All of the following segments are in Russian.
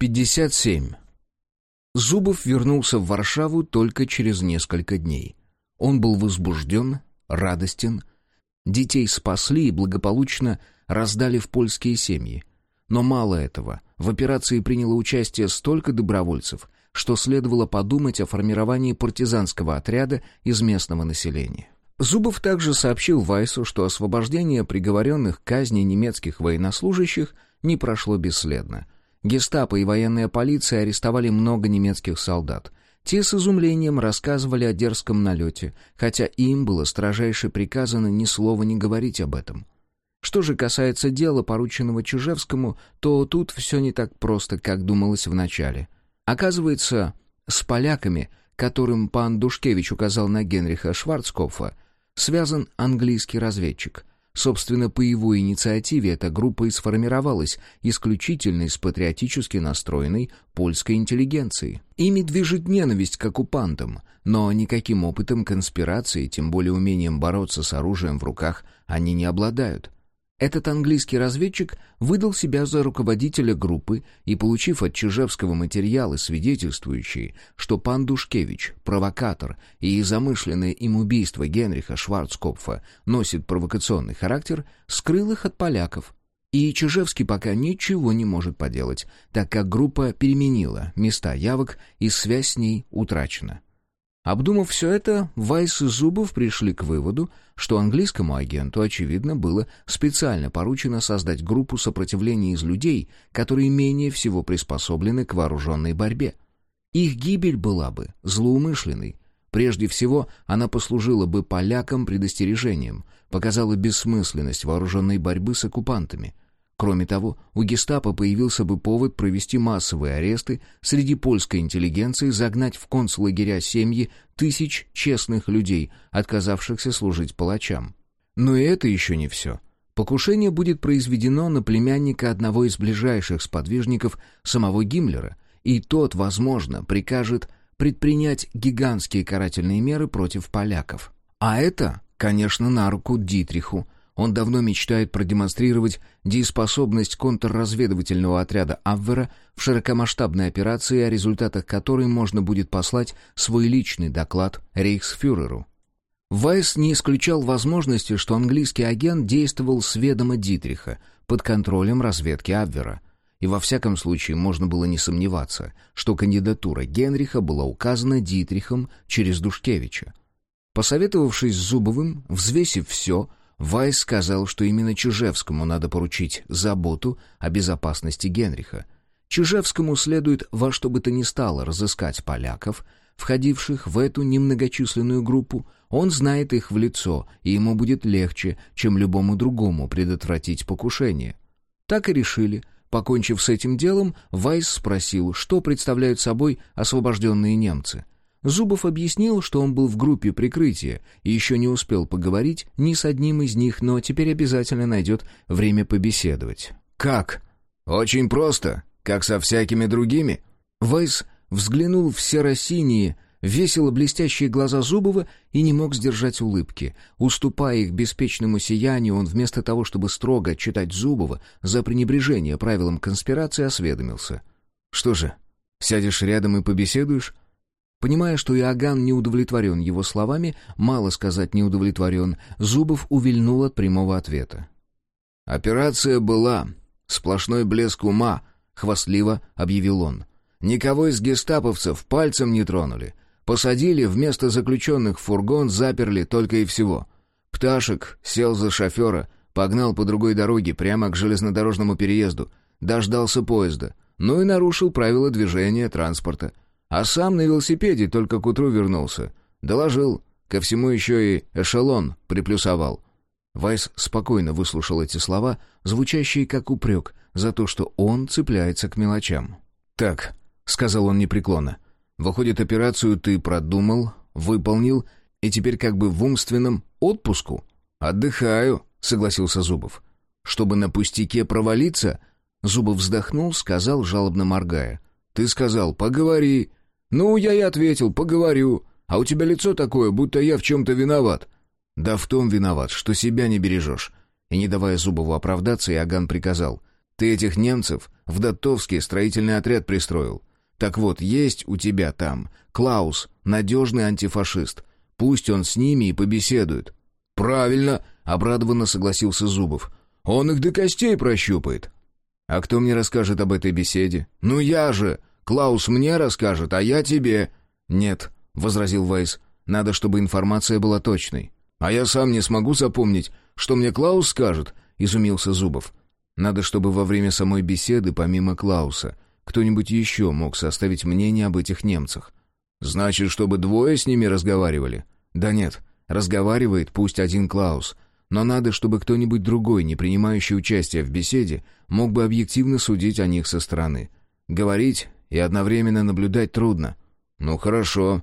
57. Зубов вернулся в Варшаву только через несколько дней. Он был возбужден, радостен. Детей спасли и благополучно раздали в польские семьи. Но мало этого. В операции приняло участие столько добровольцев, что следовало подумать о формировании партизанского отряда из местного населения. Зубов также сообщил Вайсу, что освобождение приговоренных к казни немецких военнослужащих не прошло бесследно — Гестапо и военная полиция арестовали много немецких солдат. Те с изумлением рассказывали о дерзком налете, хотя им было строжайше приказано ни слова не говорить об этом. Что же касается дела, порученного Чижевскому, то тут все не так просто, как думалось вначале. Оказывается, с поляками, которым пан Душкевич указал на Генриха Шварцкопфа, связан английский разведчик. Собственно, по его инициативе эта группа и сформировалась исключительно из патриотически настроенной польской интеллигенции. Ими движет ненависть к оккупантам, но никаким опытом конспирации, тем более умением бороться с оружием в руках, они не обладают. Этот английский разведчик выдал себя за руководителя группы и, получив от Чижевского материалы, свидетельствующие, что пан Душкевич, провокатор и замышленное им убийство Генриха Шварцкопфа носит провокационный характер, скрыл их от поляков. И Чижевский пока ничего не может поделать, так как группа переменила места явок и связь с ней утрачена. Обдумав все это, Вайс и Зубов пришли к выводу, что английскому агенту, очевидно, было специально поручено создать группу сопротивления из людей, которые менее всего приспособлены к вооруженной борьбе. Их гибель была бы злоумышленной. Прежде всего, она послужила бы полякам предостережением, показала бессмысленность вооруженной борьбы с оккупантами — Кроме того, у гестапо появился бы повод провести массовые аресты среди польской интеллигенции, загнать в концлагеря семьи тысяч честных людей, отказавшихся служить палачам. Но и это еще не все. Покушение будет произведено на племянника одного из ближайших сподвижников самого Гиммлера, и тот, возможно, прикажет предпринять гигантские карательные меры против поляков. А это, конечно, на руку Дитриху – он давно мечтает продемонстрировать дееспособность контрразведывательного отряда Абвера в широкомасштабной операции, о результатах которой можно будет послать свой личный доклад рейхсфюреру. Вайс не исключал возможности, что английский агент действовал с ведома Дитриха под контролем разведки Абвера. И во всяком случае можно было не сомневаться, что кандидатура Генриха была указана Дитрихом через Душкевича. Посоветовавшись с Зубовым, взвесив все, Вайс сказал, что именно Чижевскому надо поручить заботу о безопасности Генриха. Чижевскому следует во что бы то ни стало разыскать поляков, входивших в эту немногочисленную группу. Он знает их в лицо, и ему будет легче, чем любому другому предотвратить покушение. Так и решили. Покончив с этим делом, Вайс спросил, что представляют собой освобожденные немцы — Зубов объяснил, что он был в группе прикрытия и еще не успел поговорить ни с одним из них, но теперь обязательно найдет время побеседовать. «Как?» «Очень просто, как со всякими другими». Вайс взглянул в серо-синие, весело блестящие глаза Зубова и не мог сдержать улыбки. Уступая их беспечному сиянию, он вместо того, чтобы строго отчитать Зубова за пренебрежение правилам конспирации, осведомился. «Что же, сядешь рядом и побеседуешь?» Понимая, что Иоганн не удовлетворен его словами, мало сказать не удовлетворен, Зубов увильнул от прямого ответа. «Операция была. Сплошной блеск ума», — хвастливо объявил он. «Никого из гестаповцев пальцем не тронули. Посадили, вместо заключенных в фургон заперли только и всего. Пташек сел за шофера, погнал по другой дороге прямо к железнодорожному переезду, дождался поезда, ну и нарушил правила движения транспорта». А сам на велосипеде только к утру вернулся. Доложил. Ко всему еще и эшелон приплюсовал. Вайс спокойно выслушал эти слова, звучащие как упрек, за то, что он цепляется к мелочам. «Так», — сказал он непреклонно, — «выходит, операцию ты продумал, выполнил, и теперь как бы в умственном отпуску?» «Отдыхаю», — согласился Зубов. «Чтобы на пустяке провалиться?» Зубов вздохнул, сказал, жалобно моргая. «Ты сказал, поговори, «Ну, я и ответил, поговорю. А у тебя лицо такое, будто я в чем-то виноват». «Да в том виноват, что себя не бережешь». И не давая Зубову оправдаться, Иоганн приказал. Ты этих немцев в Датовский строительный отряд пристроил. Так вот, есть у тебя там Клаус, надежный антифашист. Пусть он с ними и побеседует». «Правильно», — обрадованно согласился Зубов. «Он их до костей прощупает». «А кто мне расскажет об этой беседе?» «Ну я же! Клаус мне расскажет, а я тебе!» «Нет», — возразил Вайс, — «надо, чтобы информация была точной». «А я сам не смогу запомнить, что мне Клаус скажет», — изумился Зубов. «Надо, чтобы во время самой беседы, помимо Клауса, кто-нибудь еще мог составить мнение об этих немцах. Значит, чтобы двое с ними разговаривали? Да нет, разговаривает пусть один Клаус. Но надо, чтобы кто-нибудь другой, не принимающий участие в беседе, мог бы объективно судить о них со стороны. Говорить и одновременно наблюдать трудно. Ну хорошо.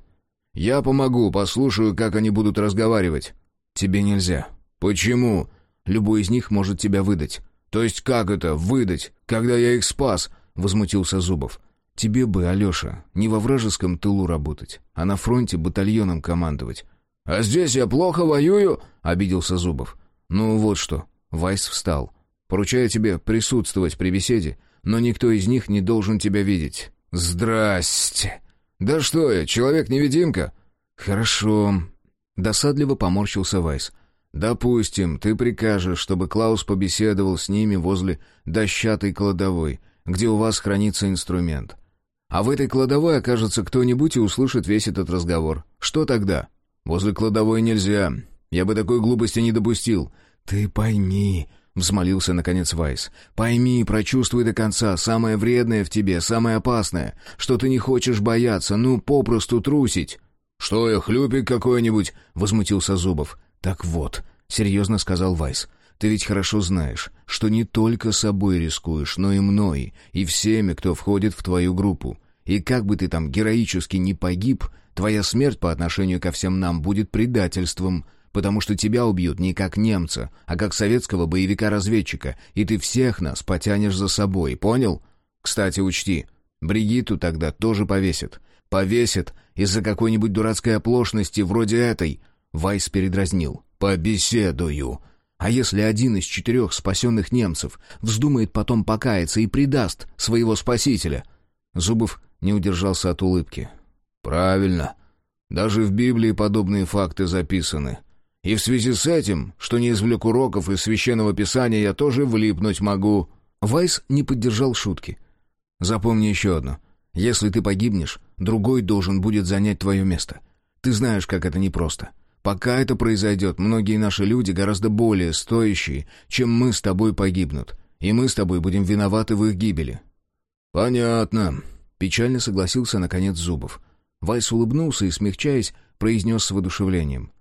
Я помогу, послушаю, как они будут разговаривать. Тебе нельзя. Почему? Любой из них может тебя выдать. То есть как это, выдать, когда я их спас? Возмутился Зубов. Тебе бы, Алеша, не во вражеском тылу работать, а на фронте батальоном командовать. А здесь я плохо воюю, обиделся Зубов. Ну вот что. Вайс встал. Поручаю тебе присутствовать при беседе, но никто из них не должен тебя видеть. Здрасте. Да что я, человек-невидимка? Хорошо. Досадливо поморщился Вайс. Допустим, ты прикажешь, чтобы Клаус побеседовал с ними возле дощатой кладовой, где у вас хранится инструмент. А в этой кладовой окажется кто-нибудь и услышит весь этот разговор. Что тогда? Возле кладовой нельзя. Я бы такой глупости не допустил. Ты пойми, взмолился наконец Вайс. Пойми, прочувствуй до конца самое вредное в тебе, самое опасное, что ты не хочешь бояться, ну попросту трусить. Что я хлюпик какой-нибудь? возмутился Зубов. Так вот, серьезно сказал Вайс. Ты ведь хорошо знаешь, что не только собой рискуешь, но и мной, и всеми, кто входит в твою группу. И как бы ты там героически не погиб, твоя смерть по отношению ко всем нам будет предательством, потому что тебя убьют не как немца, а как советского боевика-разведчика, и ты всех нас потянешь за собой, понял? Кстати, учти, Бригиту тогда тоже повесят. Повесят из-за какой-нибудь дурацкой оплошности вроде этой. Вайс передразнил. «Побеседую». А если один из четырех спасенных немцев вздумает потом покаяться и предаст своего спасителя? Зубов не удержался от улыбки. Правильно. Даже в Библии подобные факты записаны. И в связи с этим, что не извлек уроков из священного писания, я тоже влипнуть могу. Вайс не поддержал шутки. Запомни еще одно. Если ты погибнешь, другой должен будет занять твое место. Ты знаешь, как это непросто. Пока это произойдет, многие наши люди гораздо более стоящие, чем мы с тобой погибнут, и мы с тобой будем виноваты в их гибели». «Понятно», — печально согласился наконец Зубов. Вайс улыбнулся и, смягчаясь, произнес с воодушевлением.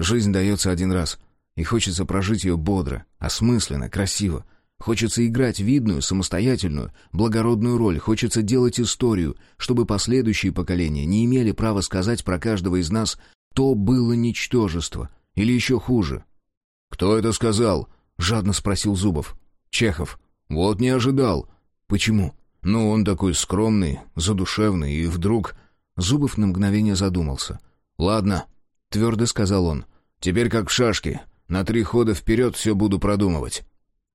«Жизнь дается один раз, и хочется прожить ее бодро, осмысленно, красиво. Хочется играть видную, самостоятельную, благородную роль, хочется делать историю, чтобы последующие поколения не имели права сказать про каждого из нас, то было ничтожество. Или еще хуже. «Кто это сказал?» — жадно спросил Зубов. «Чехов». «Вот не ожидал». «Почему?» «Ну, он такой скромный, задушевный, и вдруг...» Зубов на мгновение задумался. «Ладно», — твердо сказал он. «Теперь как в шашке. На три хода вперед все буду продумывать».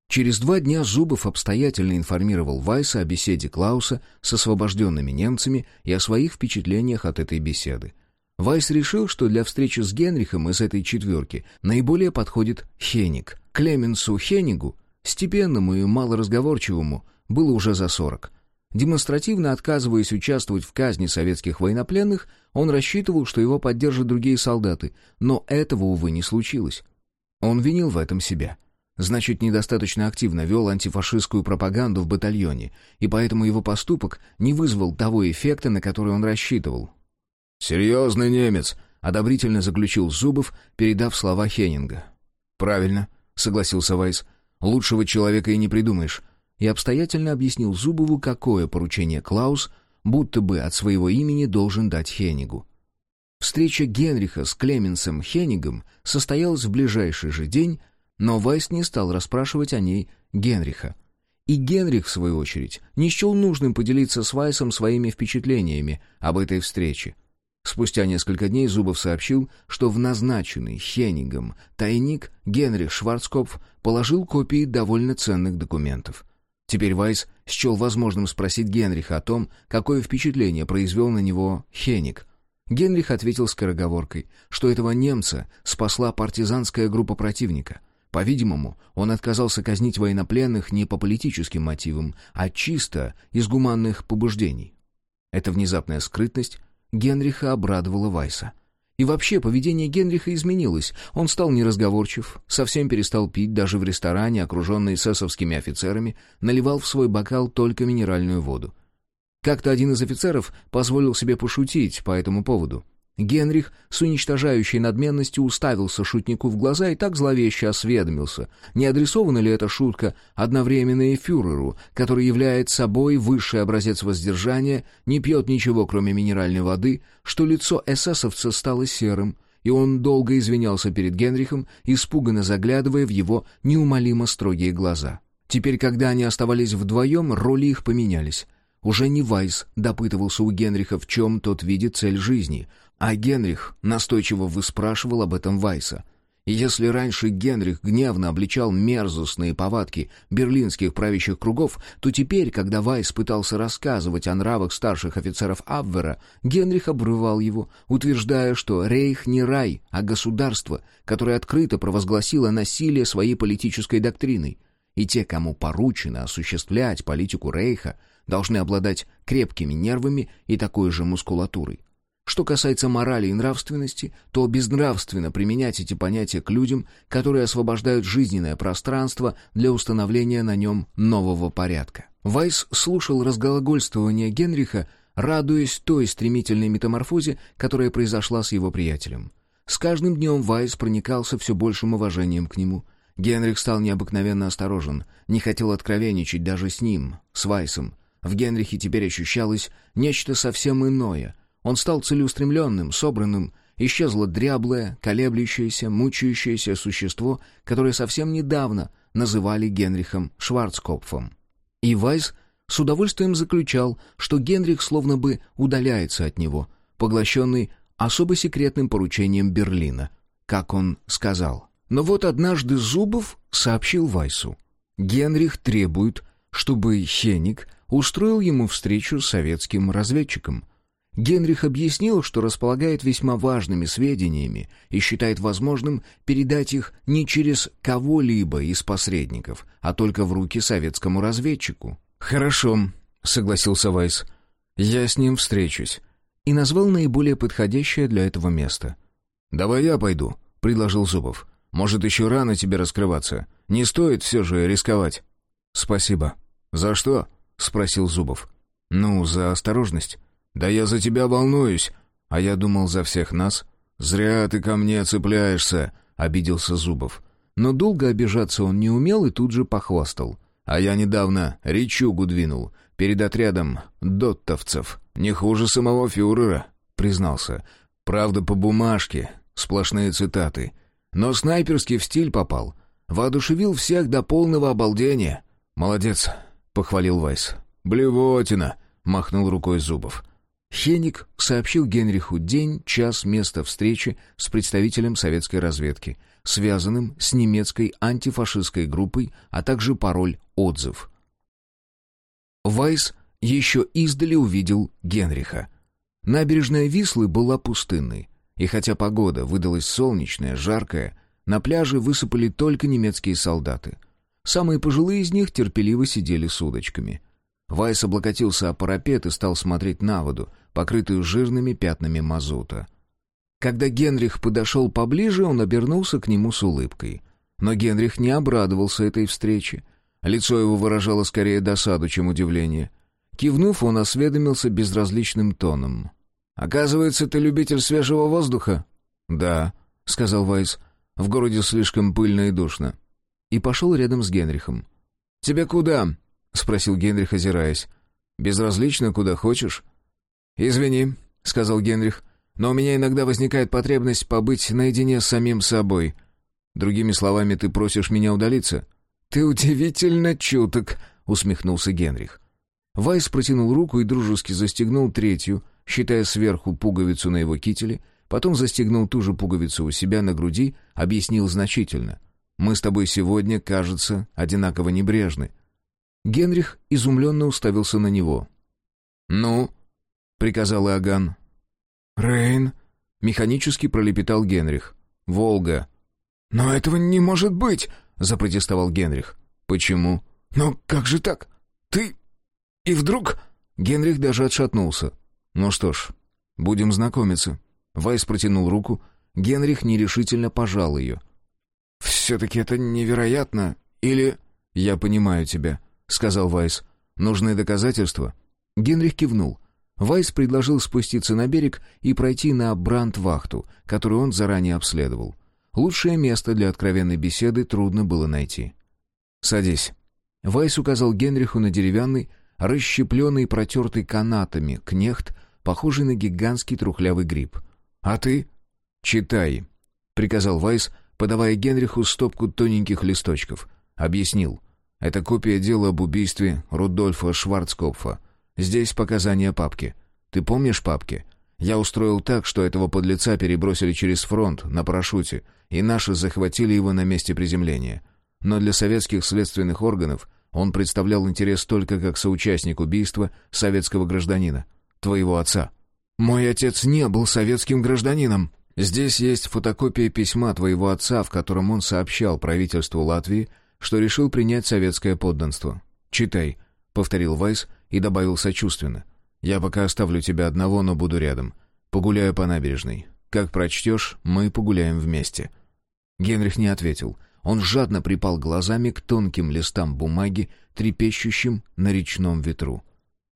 Через два дня Зубов обстоятельно информировал Вайса о беседе Клауса с освобожденными немцами и о своих впечатлениях от этой беседы. Вайс решил, что для встречи с Генрихом из этой четверки наиболее подходит Хеник. Клеменсу Хенигу, степенному и малоразговорчивому, было уже за сорок. Демонстративно отказываясь участвовать в казни советских военнопленных, он рассчитывал, что его поддержат другие солдаты, но этого, увы, не случилось. Он винил в этом себя. Значит, недостаточно активно вел антифашистскую пропаганду в батальоне, и поэтому его поступок не вызвал того эффекта, на который он рассчитывал. «Серьезный немец», — одобрительно заключил Зубов, передав слова Хеннинга. «Правильно», — согласился Вайс. «Лучшего человека и не придумаешь». И обстоятельно объяснил Зубову, какое поручение Клаус будто бы от своего имени должен дать Хеннигу. Встреча Генриха с Клеменсом Хеннигом состоялась в ближайший же день, но Вайс не стал расспрашивать о ней Генриха. И Генрих, в свою очередь, не счел нужным поделиться с Вайсом своими впечатлениями об этой встрече. Спустя несколько дней Зубов сообщил, что в назначенный Хеннигом тайник Генрих Шварцкопф положил копии довольно ценных документов. Теперь Вайс счел возможным спросить Генриха о том, какое впечатление произвел на него Хеник. Генрих ответил скороговоркой, что этого немца спасла партизанская группа противника. По-видимому, он отказался казнить военнопленных не по политическим мотивам, а чисто из гуманных побуждений. Эта внезапная скрытность Генриха обрадовала Вайса. И вообще, поведение Генриха изменилось. Он стал неразговорчив, совсем перестал пить, даже в ресторане, окруженный эсэсовскими офицерами, наливал в свой бокал только минеральную воду. Как-то один из офицеров позволил себе пошутить по этому поводу. Генрих с уничтожающей надменностью уставился шутнику в глаза и так зловеще осведомился, не адресована ли эта шутка одновременно и фюреру, который является собой высший образец воздержания, не пьет ничего, кроме минеральной воды, что лицо эсэсовца стало серым, и он долго извинялся перед Генрихом, испуганно заглядывая в его неумолимо строгие глаза. Теперь, когда они оставались вдвоем, роли их поменялись. Уже не Вайс допытывался у Генриха, в чем тот видит цель жизни, а Генрих настойчиво выспрашивал об этом Вайса. И если раньше Генрих гневно обличал мерзостные повадки берлинских правящих кругов, то теперь, когда Вайс пытался рассказывать о нравах старших офицеров Абвера, Генрих обрывал его, утверждая, что Рейх не рай, а государство, которое открыто провозгласило насилие своей политической доктриной. И те, кому поручено осуществлять политику Рейха, должны обладать крепкими нервами и такой же мускулатурой. Что касается морали и нравственности, то безнравственно применять эти понятия к людям, которые освобождают жизненное пространство для установления на нем нового порядка. Вайс слушал разглагольствование Генриха, радуясь той стремительной метаморфозе, которая произошла с его приятелем. С каждым днем Вайс проникался все большим уважением к нему. Генрих стал необыкновенно осторожен, не хотел откровенничать даже с ним, с Вайсом. В Генрихе теперь ощущалось нечто совсем иное — он стал целеустремленным, собранным, исчезло дряблое, колеблющееся, мучающееся существо, которое совсем недавно называли Генрихом Шварцкопфом. И Вайс с удовольствием заключал, что Генрих словно бы удаляется от него, поглощенный особо секретным поручением Берлина, как он сказал. Но вот однажды Зубов сообщил Вайсу. Генрих требует, чтобы Хеник устроил ему встречу с советским разведчиком — Генрих объяснил, что располагает весьма важными сведениями и считает возможным передать их не через кого-либо из посредников, а только в руки советскому разведчику. «Хорошо», — согласился Вайс. «Я с ним встречусь». И назвал наиболее подходящее для этого место. «Давай я пойду», — предложил Зубов. «Может, еще рано тебе раскрываться. Не стоит все же рисковать». «Спасибо». «За что?» — спросил Зубов. «Ну, за осторожность». «Да я за тебя волнуюсь!» «А я думал за всех нас». «Зря ты ко мне цепляешься!» — обиделся Зубов. Но долго обижаться он не умел и тут же похвастал. «А я недавно речугу двинул перед отрядом доттовцев. Не хуже самого фюрера», — признался. «Правда, по бумажке, сплошные цитаты. Но снайперский в стиль попал. Воодушевил всех до полного обалдения». «Молодец», — похвалил Вайс. «Блевотина», — махнул рукой Зубов. Хеник сообщил Генриху день, час, место встречи с представителем советской разведки, связанным с немецкой антифашистской группой, а также пароль «Отзыв». Вайс еще издали увидел Генриха. Набережная Вислы была пустынной, и хотя погода выдалась солнечная, жаркая, на пляже высыпали только немецкие солдаты. Самые пожилые из них терпеливо сидели с удочками. Вайс облокотился о парапет и стал смотреть на воду, покрытую жирными пятнами мазута. Когда Генрих подошел поближе, он обернулся к нему с улыбкой. Но Генрих не обрадовался этой встрече. Лицо его выражало скорее досаду, чем удивление. Кивнув, он осведомился безразличным тоном. «Оказывается, ты любитель свежего воздуха?» «Да», — сказал Вайс. «В городе слишком пыльно и душно». И пошел рядом с Генрихом. «Тебе куда?» — спросил Генрих, озираясь. «Безразлично, куда хочешь». «Извини», — сказал Генрих, «но у меня иногда возникает потребность побыть наедине с самим собой. Другими словами, ты просишь меня удалиться?» «Ты удивительно чуток», — усмехнулся Генрих. Вайс протянул руку и дружески застегнул третью, считая сверху пуговицу на его кителе, потом застегнул ту же пуговицу у себя на груди, объяснил значительно. «Мы с тобой сегодня, кажется, одинаково небрежны». Генрих изумленно уставился на него. «Ну?» — приказал Иоганн. «Рейн», — механически пролепетал Генрих. «Волга». «Но этого не может быть!» — запротестовал Генрих. «Почему?» «Но как же так? Ты... И вдруг...» Генрих даже отшатнулся. «Ну что ж, будем знакомиться». Вайс протянул руку. Генрих нерешительно пожал ее. «Все-таки это невероятно. Или...» «Я понимаю тебя», — сказал Вайс. «Нужны доказательства?» Генрих кивнул. Вайс предложил спуститься на берег и пройти на брандвахту, которую он заранее обследовал. Лучшее место для откровенной беседы трудно было найти. «Садись». Вайс указал Генриху на деревянный, расщепленный и протертый канатами кнехт, похожий на гигантский трухлявый гриб. «А ты?» «Читай», — приказал Вайс, подавая Генриху стопку тоненьких листочков. Объяснил. «Это копия дела об убийстве Рудольфа Шварцкопфа. Здесь показания папки. Ты помнишь папки? Я устроил так, что этого подлеца перебросили через фронт на парашюте, и наши захватили его на месте приземления. Но для советских следственных органов он представлял интерес только как соучастник убийства советского гражданина, твоего отца. «Мой отец не был советским гражданином», Здесь есть фотокопия письма твоего отца, в котором он сообщал правительству Латвии, что решил принять советское подданство. Читай, повторил Вайс и добавил сочувственно. Я пока оставлю тебя одного, но буду рядом. Погуляю по набережной. Как прочтешь, мы погуляем вместе. Генрих не ответил. Он жадно припал глазами к тонким листам бумаги, трепещущим на речном ветру.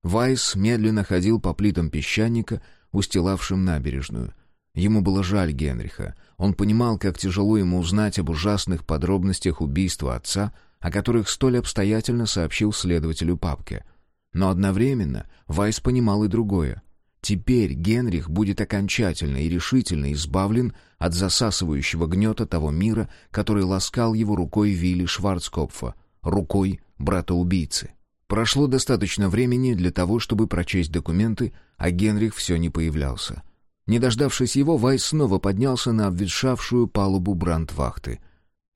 Вайс медленно ходил по плитам песчаника, устилавшим набережную. Ему было жаль Генриха. Он понимал, как тяжело ему узнать об ужасных подробностях убийства отца, о которых столь обстоятельно сообщил следователю Папке. Но одновременно Вайс понимал и другое. Теперь Генрих будет окончательно и решительно избавлен от засасывающего гнета того мира, который ласкал его рукой Вилли Шварцкопфа, рукой брата-убийцы. Прошло достаточно времени для того, чтобы прочесть документы, а Генрих все не появлялся. Не дождавшись его, Вайс снова поднялся на обветшавшую палубу брандвахты.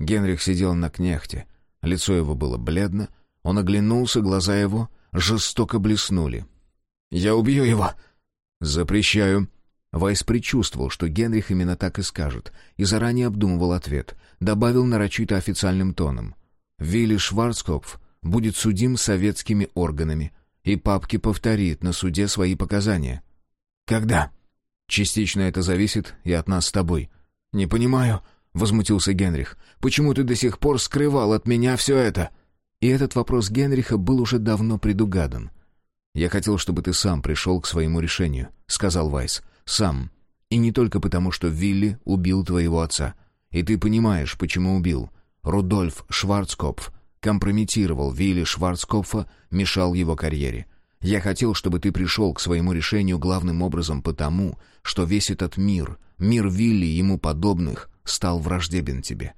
Генрих сидел на кнехте. Лицо его было бледно. Он оглянулся, глаза его жестоко блеснули. «Я убью его!» «Запрещаю». Вайс предчувствовал, что Генрих именно так и скажет, и заранее обдумывал ответ. Добавил нарочито официальным тоном. «Вилли Шварцкопф будет судим советскими органами, и папки повторит на суде свои показания». «Когда?» Частично это зависит и от нас с тобой. Не понимаю, возмутился Генрих. Почему ты до сих пор скрывал от меня все это? И этот вопрос Генриха был уже давно предугадан. Я хотел, чтобы ты сам пришел к своему решению, сказал Вайс. Сам. И не только потому, что Вилли убил твоего отца. И ты понимаешь, почему убил. Рудольф Шварцкопф компрометировал Вилли Шварцкопфа, мешал его карьере. Я хотел, чтобы ты пришел к своему решению главным образом потому, что весь этот мир, мир Вилли и ему подобных, стал враждебен тебе.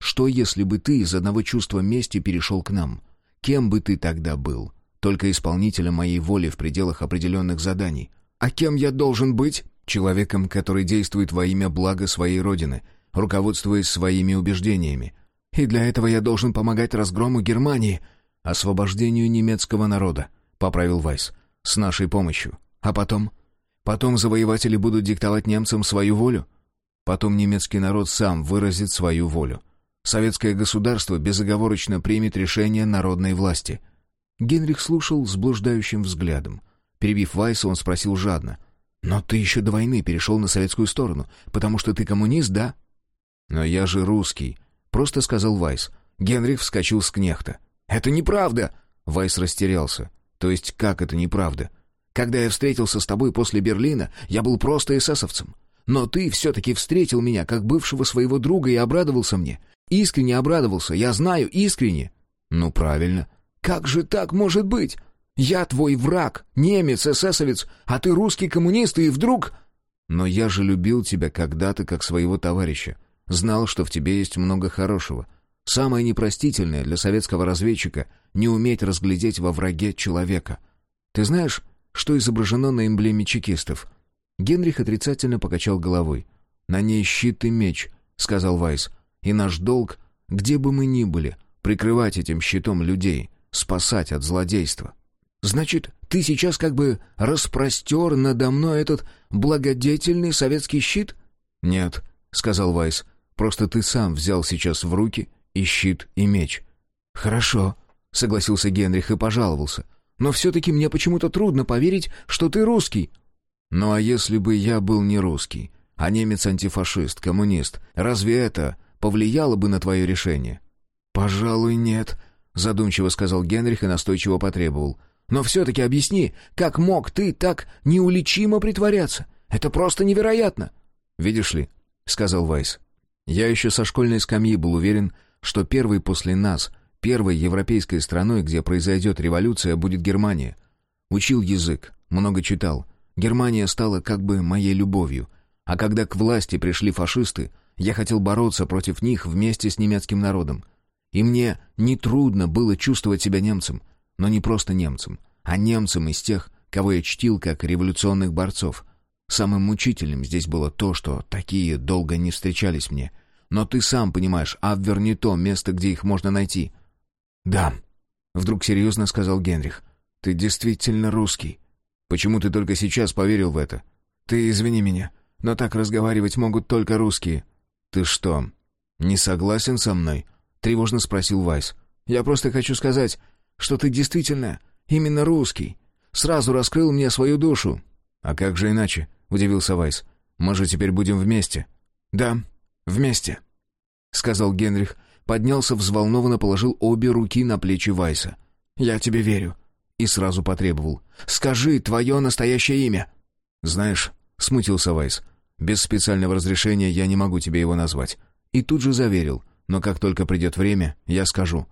Что, если бы ты из одного чувства мести перешел к нам? Кем бы ты тогда был? Только исполнителем моей воли в пределах определенных заданий. А кем я должен быть? Человеком, который действует во имя блага своей родины, руководствуясь своими убеждениями. И для этого я должен помогать разгрому Германии, освобождению немецкого народа поправил Вайс. С нашей помощью. А потом? Потом завоеватели будут диктовать немцам свою волю. Потом немецкий народ сам выразит свою волю. Советское государство безоговорочно примет решение народной власти. Генрих слушал с блуждающим взглядом. Перебив Вайса, он спросил жадно. «Но ты еще до войны перешел на советскую сторону, потому что ты коммунист, да?» «Но я же русский», — просто сказал Вайс. Генрих вскочил с кнехта. «Это неправда!» Вайс растерялся. То есть как это неправда? Когда я встретился с тобой после Берлина, я был просто эсэсовцем. Но ты все-таки встретил меня как бывшего своего друга и обрадовался мне. Искренне обрадовался, я знаю, искренне. Ну, правильно. Как же так может быть? Я твой враг, немец, эсэсовец, а ты русский коммунист, и вдруг... Но я же любил тебя когда-то как своего товарища. Знал, что в тебе есть много хорошего. Самое непростительное для советского разведчика — не уметь разглядеть во враге человека. Ты знаешь, что изображено на эмблеме чекистов? Генрих отрицательно покачал головой. «На ней щит и меч», — сказал Вайс. «И наш долг, где бы мы ни были, прикрывать этим щитом людей. спасать от злодейства. Значит, ты сейчас как бы распростер надо мной этот благодетельный советский щит? Нет, сказал Вайс. Просто ты сам взял сейчас в руки и щит, и меч. Хорошо, согласился Генрих и пожаловался. Но все-таки мне почему-то трудно поверить, что ты русский. Ну а если бы я был не русский, а немец-антифашист, коммунист, разве это повлияло бы на твое решение? Пожалуй, нет, задумчиво сказал Генрих и настойчиво потребовал. Но все-таки объясни, как мог ты так неуличимо притворяться? Это просто невероятно!» «Видишь ли», — сказал Вайс, — «я еще со школьной скамьи был уверен, что первой после нас, первой европейской страной, где произойдет революция, будет Германия. Учил язык, много читал. Германия стала как бы моей любовью. А когда к власти пришли фашисты, я хотел бороться против них вместе с немецким народом. И мне нетрудно было чувствовать себя немцем, но не просто немцем, а немцем из тех, кого я чтил как революционных борцов. Самым мучительным здесь было то, что такие долго не встречались мне. Но ты сам понимаешь, Абвер не то место, где их можно найти. «Да», — вдруг серьезно сказал Генрих, — «ты действительно русский. Почему ты только сейчас поверил в это? Ты извини меня, но так разговаривать могут только русские». «Ты что, не согласен со мной?» — тревожно спросил Вайс. «Я просто хочу сказать, что ты действительно именно русский. Сразу раскрыл мне свою душу». «А как же иначе?» — удивился Вайс. «Мы же теперь будем вместе». «Да, вместе», — сказал Генрих, поднялся взволнованно, положил обе руки на плечи Вайса. «Я тебе верю». И сразу потребовал. «Скажи твое настоящее имя». «Знаешь», — смутился Вайс, — «без специального разрешения я не могу тебе его назвать». И тут же заверил, но как только придет время, я скажу.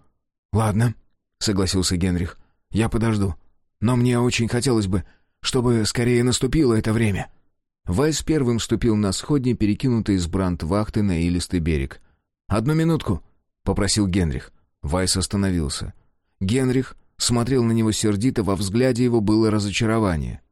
«Ладно», — согласился Генрих. «Я подожду. Но мне очень хотелось бы, чтобы скорее наступило это время». Вайс первым ступил на сходни, перекинутый из брандвахты на илистый берег. «Одну минутку», — попросил Генрих. Вайс остановился. Генрих смотрел на него сердито, во взгляде его было разочарование.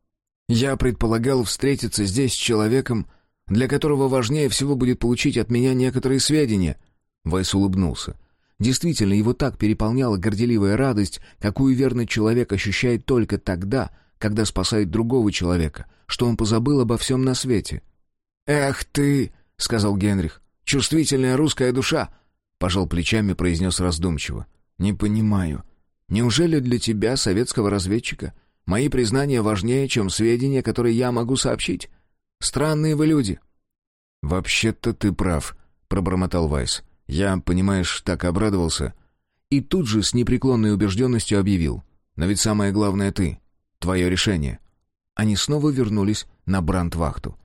«Я предполагал встретиться здесь с человеком, для которого важнее всего будет получить от меня некоторые сведения». Вайс улыбнулся. Действительно, его так переполняла горделивая радость, какую верный человек ощущает только тогда, когда спасает другого человека, что он позабыл обо всем на свете. «Эх ты!» — сказал Генрих. «Чувствительная русская душа!» — пожал плечами, произнес раздумчиво. «Не понимаю. Неужели для тебя, советского разведчика, мои признания важнее, чем сведения, которые я могу сообщить? Странные вы люди». «Вообще-то ты прав», — пробормотал Вайс. Я, понимаешь, так обрадовался. И тут же с непреклонной убежденностью объявил. Но ведь самое главное ты. Твое решение. Они снова вернулись на брандвахту.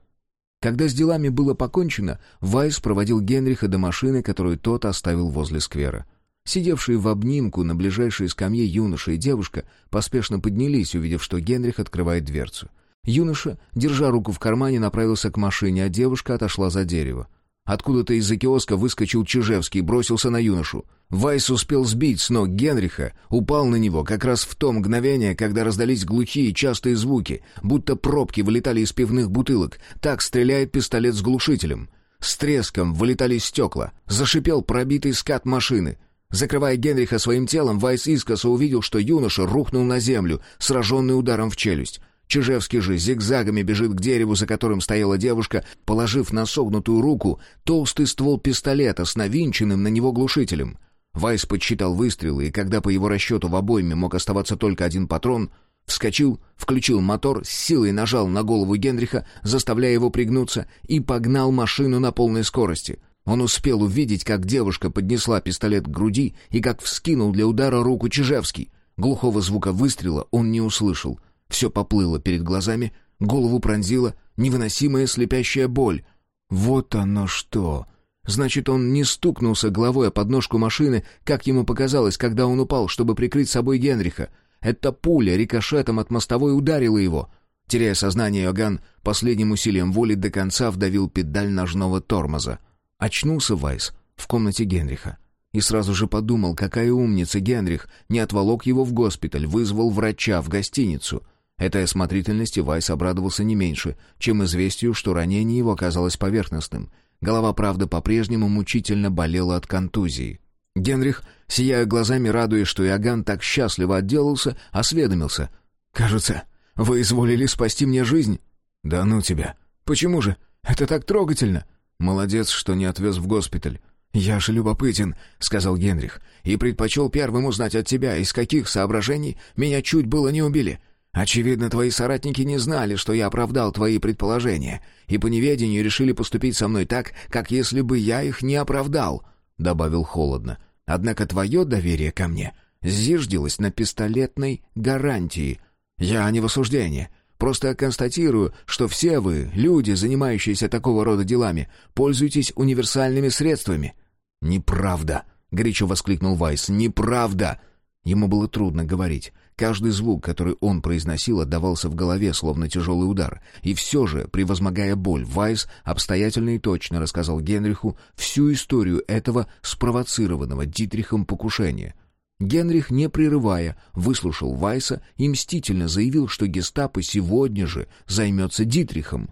Когда с делами было покончено, Вайс проводил Генриха до машины, которую тот оставил возле сквера. Сидевшие в обнимку на ближайшей скамье юноша и девушка поспешно поднялись, увидев, что Генрих открывает дверцу. Юноша, держа руку в кармане, направился к машине, а девушка отошла за дерево. Откуда-то из-за киоска выскочил Чижевский и бросился на юношу. Вайс успел сбить с ног Генриха, упал на него как раз в то мгновение, когда раздались глухие частые звуки, будто пробки вылетали из пивных бутылок. Так стреляет пистолет с глушителем. С треском вылетали стекла. Зашипел пробитый скат машины. Закрывая Генриха своим телом, Вайс искоса увидел, что юноша рухнул на землю, сраженный ударом в челюсть. Чижевский же зигзагами бежит к дереву, за которым стояла девушка, положив на согнутую руку толстый ствол пистолета с навинченным на него глушителем. Вайс подсчитал выстрелы, и когда по его расчету в обойме мог оставаться только один патрон, вскочил, включил мотор, с силой нажал на голову Генриха, заставляя его пригнуться, и погнал машину на полной скорости. Он успел увидеть, как девушка поднесла пистолет к груди и как вскинул для удара руку Чижевский. Глухого звука выстрела он не услышал — все поплыло перед глазами, голову пронзила невыносимая слепящая боль. Вот оно что! Значит, он не стукнулся головой о подножку машины, как ему показалось, когда он упал, чтобы прикрыть собой Генриха. Эта пуля рикошетом от мостовой ударила его. Теряя сознание, Йоган последним усилием воли до конца вдавил педаль ножного тормоза. Очнулся Вайс в комнате Генриха. И сразу же подумал, какая умница Генрих, не отволок его в госпиталь, вызвал врача в гостиницу. Этой осмотрительности Вайс обрадовался не меньше, чем известию, что ранение его оказалось поверхностным. Голова, правда, по-прежнему мучительно болела от контузии. Генрих, сияя глазами, радуясь, что Иоганн так счастливо отделался, осведомился. «Кажется, вы изволили спасти мне жизнь». «Да ну тебя! Почему же? Это так трогательно!» «Молодец, что не отвез в госпиталь. «Я же любопытен», — сказал Генрих, «и предпочел первым узнать от тебя, из каких соображений меня чуть было не убили. Очевидно, твои соратники не знали, что я оправдал твои предположения, и по неведению решили поступить со мной так, как если бы я их не оправдал», — добавил холодно. «Однако твое доверие ко мне зиждилось на пистолетной гарантии. Я не в осуждении». Просто констатирую, что все вы, люди, занимающиеся такого рода делами, пользуетесь универсальными средствами. «Неправда!» — горячо воскликнул Вайс. «Неправда!» Ему было трудно говорить. Каждый звук, который он произносил, отдавался в голове, словно тяжелый удар. И все же, превозмогая боль, Вайс обстоятельно и точно рассказал Генриху всю историю этого спровоцированного Дитрихом покушения. Генрих, не прерывая, выслушал Вайса и мстительно заявил, что гестапо сегодня же займется Дитрихом.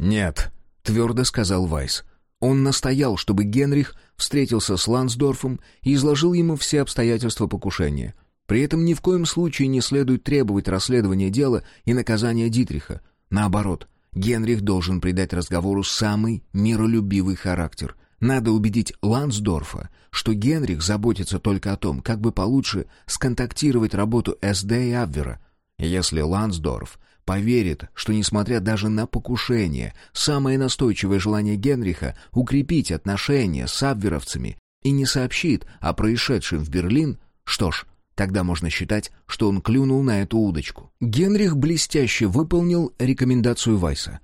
«Нет», — твердо сказал Вайс. Он настоял, чтобы Генрих встретился с Лансдорфом и изложил ему все обстоятельства покушения. При этом ни в коем случае не следует требовать расследования дела и наказания Дитриха. Наоборот, Генрих должен придать разговору самый миролюбивый характер. Надо убедить Лансдорфа, что Генрих заботится только о том, как бы получше сконтактировать работу СД и Абвера. Если Лансдорф поверит, что, несмотря даже на покушение, самое настойчивое желание Генриха укрепить отношения с абверовцами и не сообщит о происшедшем в Берлин, что ж, тогда можно считать, что он клюнул на эту удочку. Генрих блестяще выполнил рекомендацию Вайса.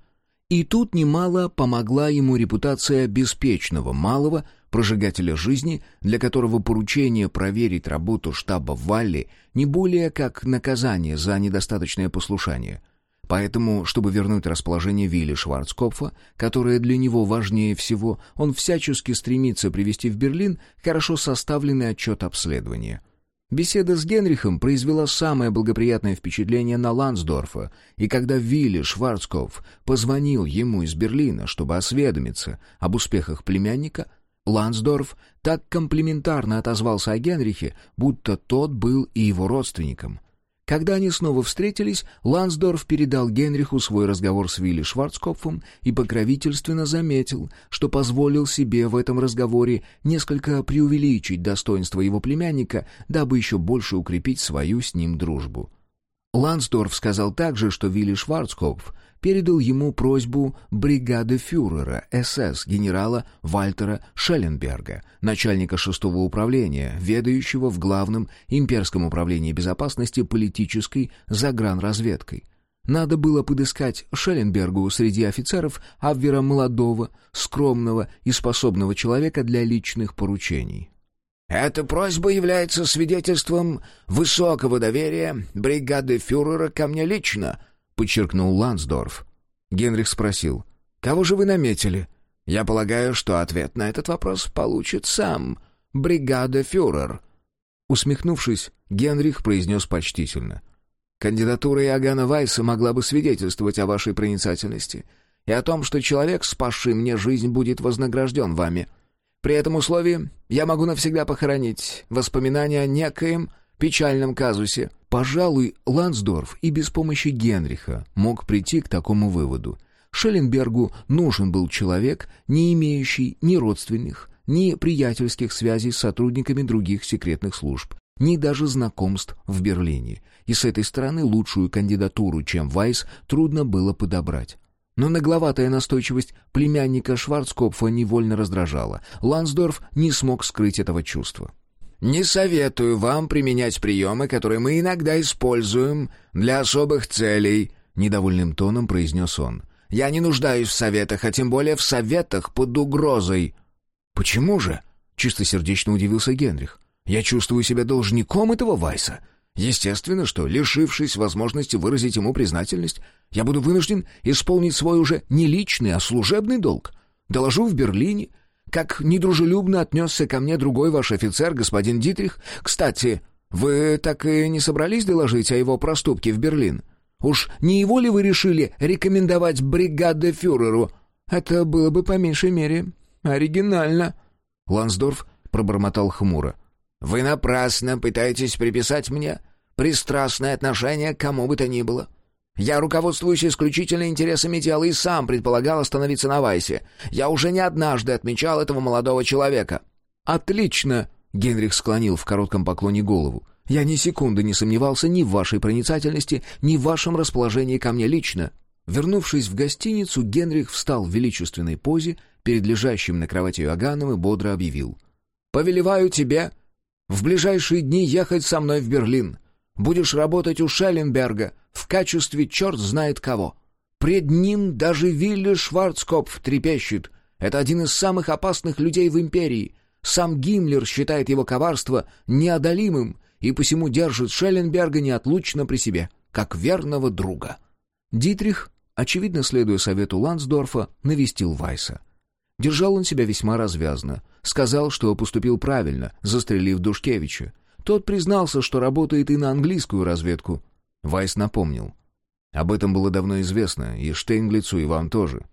И тут немало помогла ему репутация беспечного малого прожигателя жизни, для которого поручение проверить работу штаба Валли не более как наказание за недостаточное послушание — Поэтому, чтобы вернуть расположение Вилли Шварцкопфа, которое для него важнее всего, он всячески стремится привести в Берлин хорошо составленный отчет обследования. Беседа с Генрихом произвела самое благоприятное впечатление на Лансдорфа, и когда Вилли Шварцкопф позвонил ему из Берлина, чтобы осведомиться об успехах племянника, Лансдорф так комплиментарно отозвался о Генрихе, будто тот был и его родственником — когда они снова встретились, Лансдорф передал Генриху свой разговор с Вилли Шварцкопфом и покровительственно заметил, что позволил себе в этом разговоре несколько преувеличить достоинство его племянника, дабы еще больше укрепить свою с ним дружбу. Лансдорф сказал также, что Вилли Шварцкопф передал ему просьбу бригады фюрера СС генерала Вальтера Шелленберга, начальника шестого управления, ведающего в главном имперском управлении безопасности политической загранразведкой. Надо было подыскать Шелленбергу среди офицеров Абвера молодого, скромного и способного человека для личных поручений. Эта просьба является свидетельством высокого доверия бригады фюрера ко мне лично, подчеркнул Лансдорф. Генрих спросил, «Кого же вы наметили?» «Я полагаю, что ответ на этот вопрос получит сам бригада фюрер». Усмехнувшись, Генрих произнес почтительно. «Кандидатура Иоганна Вайса могла бы свидетельствовать о вашей проницательности и о том, что человек, спасший мне жизнь, будет вознагражден вами. При этом условии я могу навсегда похоронить воспоминания о некоем печальном казусе, Пожалуй, Лансдорф и без помощи Генриха мог прийти к такому выводу. Шелленбергу нужен был человек, не имеющий ни родственных, ни приятельских связей с сотрудниками других секретных служб, ни даже знакомств в Берлине. И с этой стороны лучшую кандидатуру, чем Вайс, трудно было подобрать. Но нагловатая настойчивость племянника Шварцкопфа невольно раздражала. Лансдорф не смог скрыть этого чувства. Не советую вам применять приемы, которые мы иногда используем для особых целей», — недовольным тоном произнес он. «Я не нуждаюсь в советах, а тем более в советах под угрозой». «Почему же?» — чистосердечно удивился Генрих. «Я чувствую себя должником этого Вайса. Естественно, что, лишившись возможности выразить ему признательность, я буду вынужден исполнить свой уже не личный, а служебный долг. Доложу в Берлине, как недружелюбно отнесся ко мне другой ваш офицер, господин Дитрих. Кстати, вы так и не собрались доложить о его проступке в Берлин? Уж не его ли вы решили рекомендовать бригаде фюреру? Это было бы по меньшей мере оригинально». Лансдорф пробормотал хмуро. «Вы напрасно пытаетесь приписать мне пристрастное отношение к кому бы то ни было. Я руководствуюсь исключительно интересами дела и сам предполагал остановиться на Вайсе. Я уже не однажды отмечал этого молодого человека». «Отлично!» — Генрих склонил в коротком поклоне голову. «Я ни секунды не сомневался ни в вашей проницательности, ни в вашем расположении ко мне лично». Вернувшись в гостиницу, Генрих встал в величественной позе перед лежащим на кровати Иоганном и бодро объявил. «Повелеваю тебе в ближайшие дни ехать со мной в Берлин. Будешь работать у Шелленберга в качестве черт знает кого. Пред ним даже Вилли Шварцкопф трепещет. Это один из самых опасных людей в империи. Сам Гиммлер считает его коварство неодолимым и посему держит Шелленберга неотлучно при себе, как верного друга. Дитрих, очевидно следуя совету Лансдорфа, навестил Вайса. Держал он себя весьма развязно. Сказал, что поступил правильно, застрелив Душкевича. Тот признался, что работает и на английскую разведку. Вайс напомнил. Об этом было давно известно, и Штейнглицу, и вам тоже.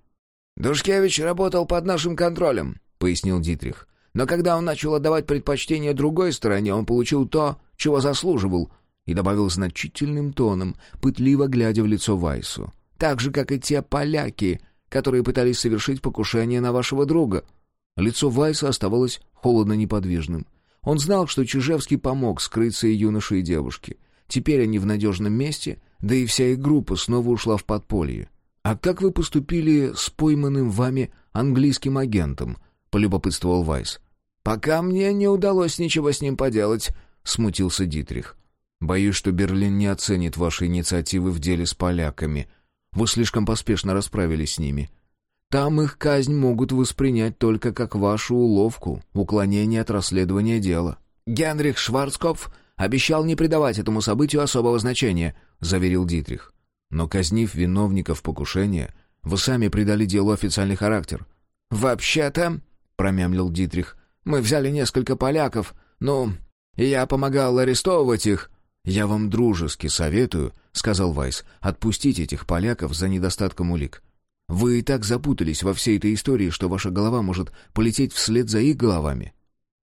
«Душкевич работал под нашим контролем», — пояснил Дитрих. «Но когда он начал отдавать предпочтение другой стороне, он получил то, чего заслуживал», и добавил значительным тоном, пытливо глядя в лицо Вайсу. «Так же, как и те поляки, которые пытались совершить покушение на вашего друга». Лицо Вайса оставалось холодно неподвижным. Он знал, что Чижевский помог скрыться и юноше, и девушке. Теперь они в надежном месте, да и вся их группа снова ушла в подполье. «А как вы поступили с пойманным вами английским агентом?» — полюбопытствовал Вайс. «Пока мне не удалось ничего с ним поделать», — смутился Дитрих. «Боюсь, что Берлин не оценит ваши инициативы в деле с поляками. Вы слишком поспешно расправились с ними. Там их казнь могут воспринять только как вашу уловку, уклонение от расследования дела». «Генрих Шварцкопф обещал не придавать этому событию особого значения», — заверил Дитрих. «Но казнив виновников покушения, вы сами придали делу официальный характер». «Вообще-то», — промямлил Дитрих, — «мы взяли несколько поляков, ну, я помогал арестовывать их». «Я вам дружески советую», — сказал Вайс, — «отпустить этих поляков за недостатком улик. Вы и так запутались во всей этой истории, что ваша голова может полететь вслед за их головами».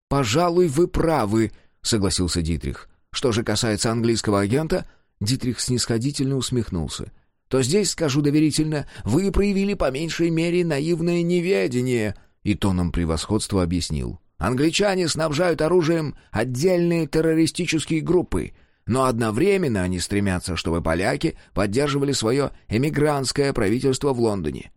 «Пожалуй, вы правы», — согласился Дитрих. «Что же касается английского агента...» Дитрих снисходительно усмехнулся. «То здесь, скажу доверительно, вы проявили по меньшей мере наивное неведение», и тоном превосходства объяснил. «Англичане снабжают оружием отдельные террористические группы, но одновременно они стремятся, чтобы поляки поддерживали свое эмигрантское правительство в Лондоне.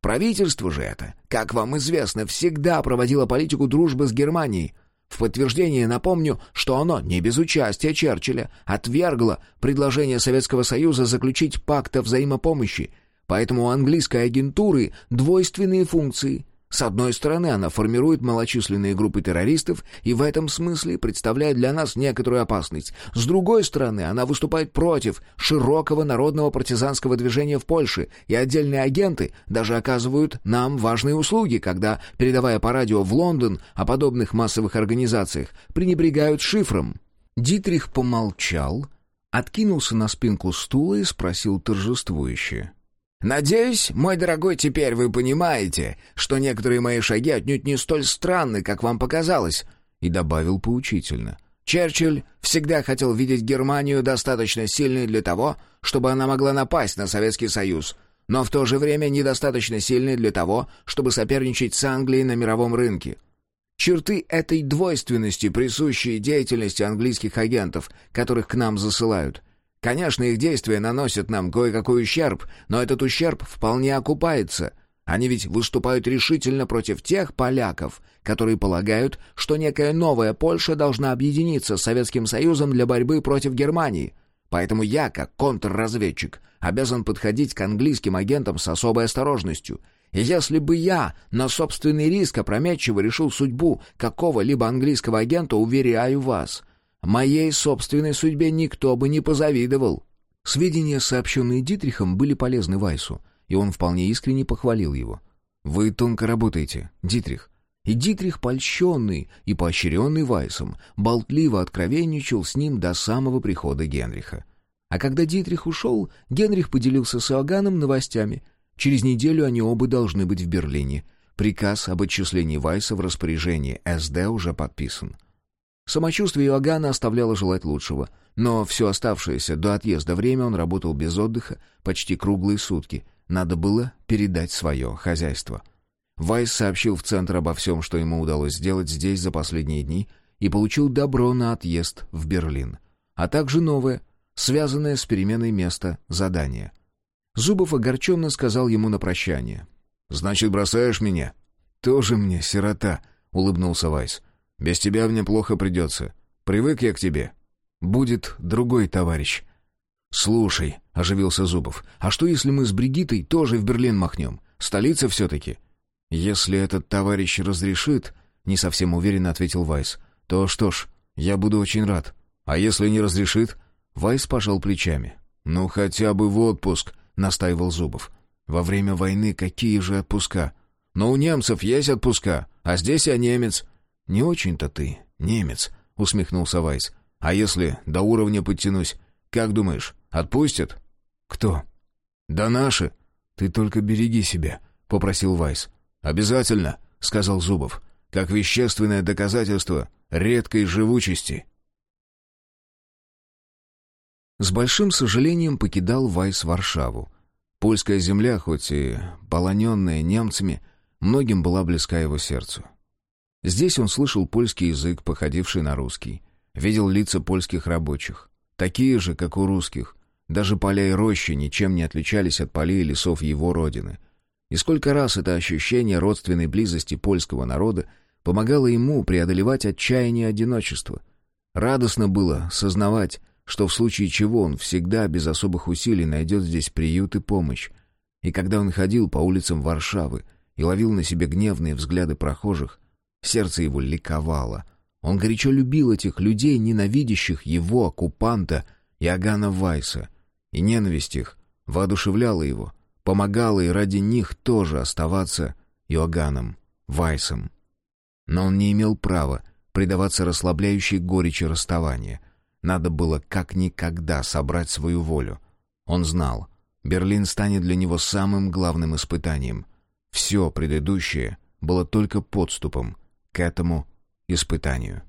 Правительство же это, как вам известно, всегда проводило политику дружбы с Германией. В подтверждение напомню, что оно, не без участия Черчилля, отвергло предложение Советского Союза заключить пакт о взаимопомощи, поэтому у английской агентуры двойственные функции — с одной стороны, она формирует малочисленные группы террористов и в этом смысле представляет для нас некоторую опасность. С другой стороны, она выступает против широкого народного партизанского движения в Польше, и отдельные агенты даже оказывают нам важные услуги, когда, передавая по радио в Лондон о подобных массовых организациях, пренебрегают шифром. Дитрих помолчал, откинулся на спинку стула и спросил торжествующе. «Надеюсь, мой дорогой, теперь вы понимаете, что некоторые мои шаги отнюдь не столь странны, как вам показалось», и добавил поучительно. «Черчилль всегда хотел видеть Германию достаточно сильной для того, чтобы она могла напасть на Советский Союз, но в то же время недостаточно сильной для того, чтобы соперничать с Англией на мировом рынке». Черты этой двойственности, присущие деятельности английских агентов, которых к нам засылают, Конечно, их действия наносят нам кое-какой ущерб, но этот ущерб вполне окупается. Они ведь выступают решительно против тех поляков, которые полагают, что некая новая Польша должна объединиться с Советским Союзом для борьбы против Германии. Поэтому я, как контрразведчик, обязан подходить к английским агентам с особой осторожностью. И если бы я на собственный риск опрометчиво решил судьбу какого-либо английского агента, уверяю вас, Моей собственной судьбе никто бы не позавидовал». Сведения, сообщенные Дитрихом, были полезны Вайсу, и он вполне искренне похвалил его. «Вы тонко работаете, Дитрих». И Дитрих, польщенный и поощренный Вайсом, болтливо откровенничал с ним до самого прихода Генриха. А когда Дитрих ушел, Генрих поделился с Иоганном новостями. Через неделю они оба должны быть в Берлине. Приказ об отчислении Вайса в распоряжении СД уже подписан. Самочувствие Иоганна оставляло желать лучшего, но все оставшееся до отъезда время он работал без отдыха почти круглые сутки. Надо было передать свое хозяйство. Вайс сообщил в Центр обо всем, что ему удалось сделать здесь за последние дни, и получил добро на отъезд в Берлин, а также новое, связанное с переменой места задания. Зубов огорченно сказал ему на прощание. «Значит, бросаешь меня?» «Тоже мне, сирота», — улыбнулся Вайс. «Без тебя мне плохо придется. Привык я к тебе». «Будет другой товарищ». «Слушай», — оживился Зубов, «а что, если мы с Бригитой тоже в Берлин махнем? Столица все-таки». «Если этот товарищ разрешит», — не совсем уверенно ответил Вайс, «то что ж, я буду очень рад». «А если не разрешит?» Вайс пожал плечами. «Ну, хотя бы в отпуск», — настаивал Зубов. Во время войны какие же отпуска? Но у немцев есть отпуска, а здесь я немец. Не очень-то ты немец, усмехнулся Вайс. А если до уровня подтянусь, как думаешь, отпустят? Кто? Да наши. Ты только береги себя, попросил Вайс. Обязательно, сказал Зубов, как вещественное доказательство редкой живучести. С большим сожалением покидал Вайс Варшаву. Польская земля, хоть и полоненная немцами, многим была близка его сердцу. Здесь он слышал польский язык, походивший на русский, видел лица польских рабочих, такие же, как у русских, даже поля и рощи ничем не отличались от полей и лесов его родины. И сколько раз это ощущение родственной близости польского народа помогало ему преодолевать отчаяние одиночества. Радостно было сознавать, что в случае чего он всегда без особых усилий найдет здесь приют и помощь. И когда он ходил по улицам Варшавы и ловил на себе гневные взгляды прохожих, сердце его ликовало. Он горячо любил этих людей, ненавидящих его, оккупанта, Иоганна Вайса, и ненависть их воодушевляла его, помогала и ради них тоже оставаться Иоганном Вайсом. Но он не имел права предаваться расслабляющей горечи расставания — надо было как никогда собрать свою волю. Он знал, Берлин станет для него самым главным испытанием. Все предыдущее было только подступом к этому испытанию.